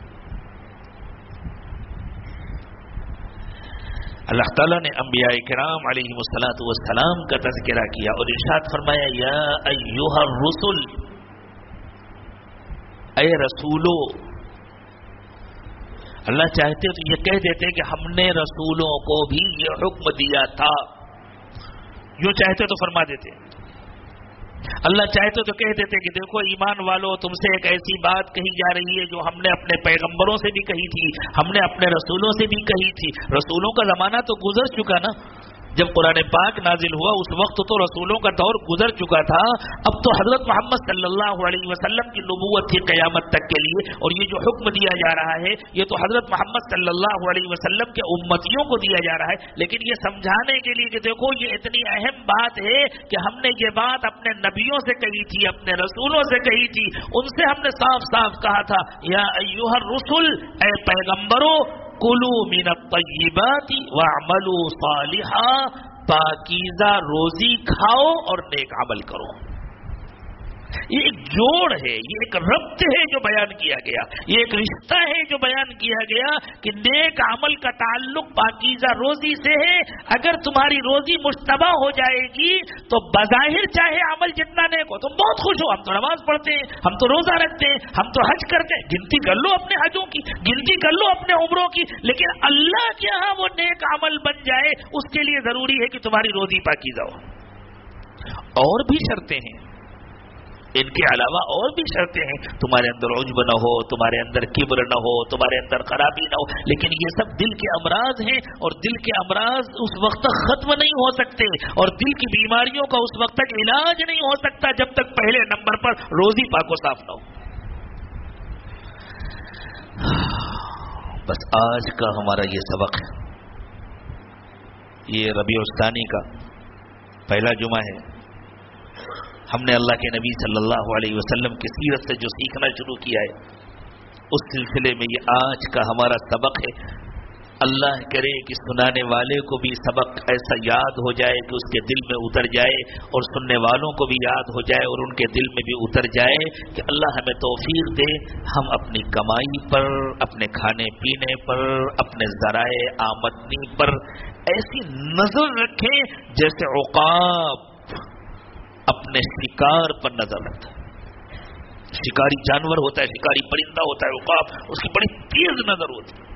اللہ تعالیٰ نے انبیاء کرام علیہ مسلاط والسلام کا تذکرہ کیا اور ارشاد فرمایا، یا ایوہ الرسل، اے رسولو، اللہ چاہتے تو یہ کہہ دیتے کہ ہم نے رسولوں کو بھی یہ حکم دیا تھا۔ یوں چاہتے تو فرما دیتے اللہ چاہتے تو کہہ دیتے کہ دیکھو ایمان والو، تم سے ایک ایسی بات کہی جا رہی ہے جو ہم نے اپنے پیغمبروں سے بھی کہی تھی، ہم نے اپنے رسولوں سے بھی کہی تھی۔ رسولوں کا زمانہ تو گزر چکا نا۔ جب قرآن پاک نازل ہوا، اس وقت تو رسولوں کا دور گزر چکا تھا۔ اب تو حضرت محمد صلی اللہ علیہ وسلم کی نبوت تھی قیامت تک کے لیے، اور یہ جو حکم دیا جا رہا ہے، یہ تو حضرت محمد صلی اللہ علیہ وسلم کے امتیوں کو دیا جا رہا ہے۔ لیکن یہ سمجھانے کے لیے کہ دیکھو، یہ اتنی اہم بات ہے کہ ہم نے یہ بات اپنے نبیوں سے کہی تھی، اپنے رسولوں سے کہی تھی۔ ان سے ہم نے صاف صاف کہا تھا، یا ایوہ الرسل، اے پیغمبروں کلو من الطیبات وعملو صالحا پاکیزہ روزی کھاؤ اور نیک عمل کرو۔ یہ ایک جوڑ ہے، یہ ایک ربط ہے جو بیان کیا گیا۔ یہ ایک رشتہ ہے جو بیان کیا گیا کہ نیک عمل کا تعلق پاکیزہ روزی سے ہے۔ اگر تمہاری روزی مشتبہ ہو جائے گی تو بظاہر چاہے عمل جتنا نیک ہو، تم بہت خوش ہو۔ ہم تو نماز پڑھتے ہیں، ہم تو روزہ رکھتے ہیں، ہم تو حج کرتے ہیں۔ گنتی کر لو اپنے حجوں کی، گنتی کر لو اپنے عمروں کی۔ لیکن اللہ کے یہاں وہ نیک عمل بن جائے، اس کے لیے ضروری ہے کہ تمہاری روزی پاکیزہ ہو۔ اور بھی شرطیں ہیں۔ ان کے علاوہ اور بھی شرطیں ہیں۔ تمہارے اندر عجب نہ ہو، تمہارے اندر کبر نہ ہو، تمہارے اندر خرابی نہ ہو، لیکن یہ سب دل کے امراض ہیں اور دل کے امراض اس وقت تک ختم نہیں ہو سکتے اور دل کی بیماریوں کا اس وقت تک علاج نہیں ہو سکتا جب تک پہلے نمبر پر روزی پاکو صاف نہ ہو۔ بس آج کا ہمارا یہ سبق ہے۔ یہ ربیع استانی کا پہلا جمعہ ہے۔ ہم نے اللہ کے نبی صلی اللہ علیہ وسلم کی سیرت سے جو سیکھنا شروع کیا ہے، اس سلسلے میں یہ آج کا ہمارا سبق ہے۔ اللہ کرے کہ سنانے والے کو بھی سبق ایسا یاد ہو جائے کہ اس کے دل میں اتر جائے اور سننے والوں کو بھی یاد ہو جائے اور ان کے دل میں بھی اتر جائے کہ اللہ ہمیں توفیق دے۔ ہم اپنی کمائی پر، اپنے کھانے پینے پر، اپنے ذرائع آمدنی پر ایسی نظر رکھیں جیسے اوقاب اپنے شکار پر نظر رکھتا ہے۔ شکاری جانور ہوتا ہے، شکاری پرندہ ہوتا ہے اوقاب اس کی بڑی تیز نظر ہوتی ہے۔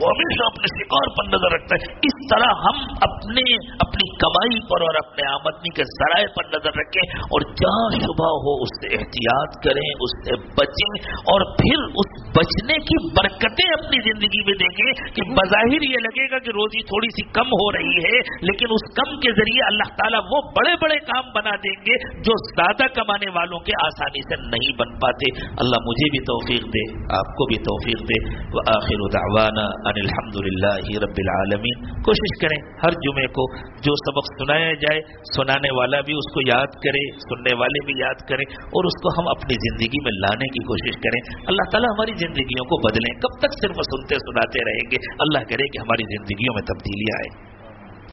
وہ ہمیشہ اپنے شکار پر نظر رکھتا ہے۔ اس طرح ہم اپنے اپنی کمائی پر اور اپنے آمدنی کے ذرائع پر نظر رکھیں اور جہاں شبہ ہو اس سے احتیاط کریں، اس سے بچیں اور پھر اس بچنے کی برکتیں اپنی زندگی میں دیں گے کہ بظاہر یہ لگے گا کہ روزی تھوڑی سی کم ہو رہی ہے، لیکن اس کم کے ذریعے اللہ تعالیٰ وہ بڑے بڑے کام بنا دیں گے جو زیادہ کمانے والوں کے آسانی سے نہیں بن پاتے۔ اللہ مجھے بھی توفیق دے، آپ کو بھی توفیق دے۔ وہ آخر دعوانا ان الحمد للہ رب العالمین۔ کوشش کریں ہر جمعے کو جو سبق سنایا جائے، سنانے والا بھی اس کو یاد کرے، سننے والے بھی یاد کریں اور اس کو ہم اپنی زندگی میں لانے کی کوشش کریں۔ اللہ تعالیٰ ہماری زندگیوں کو بدلیں۔ کب تک صرف سنتے سناتے رہیں گے؟ اللہ کرے کہ ہماری زندگیوں میں تبدیلیاں آئے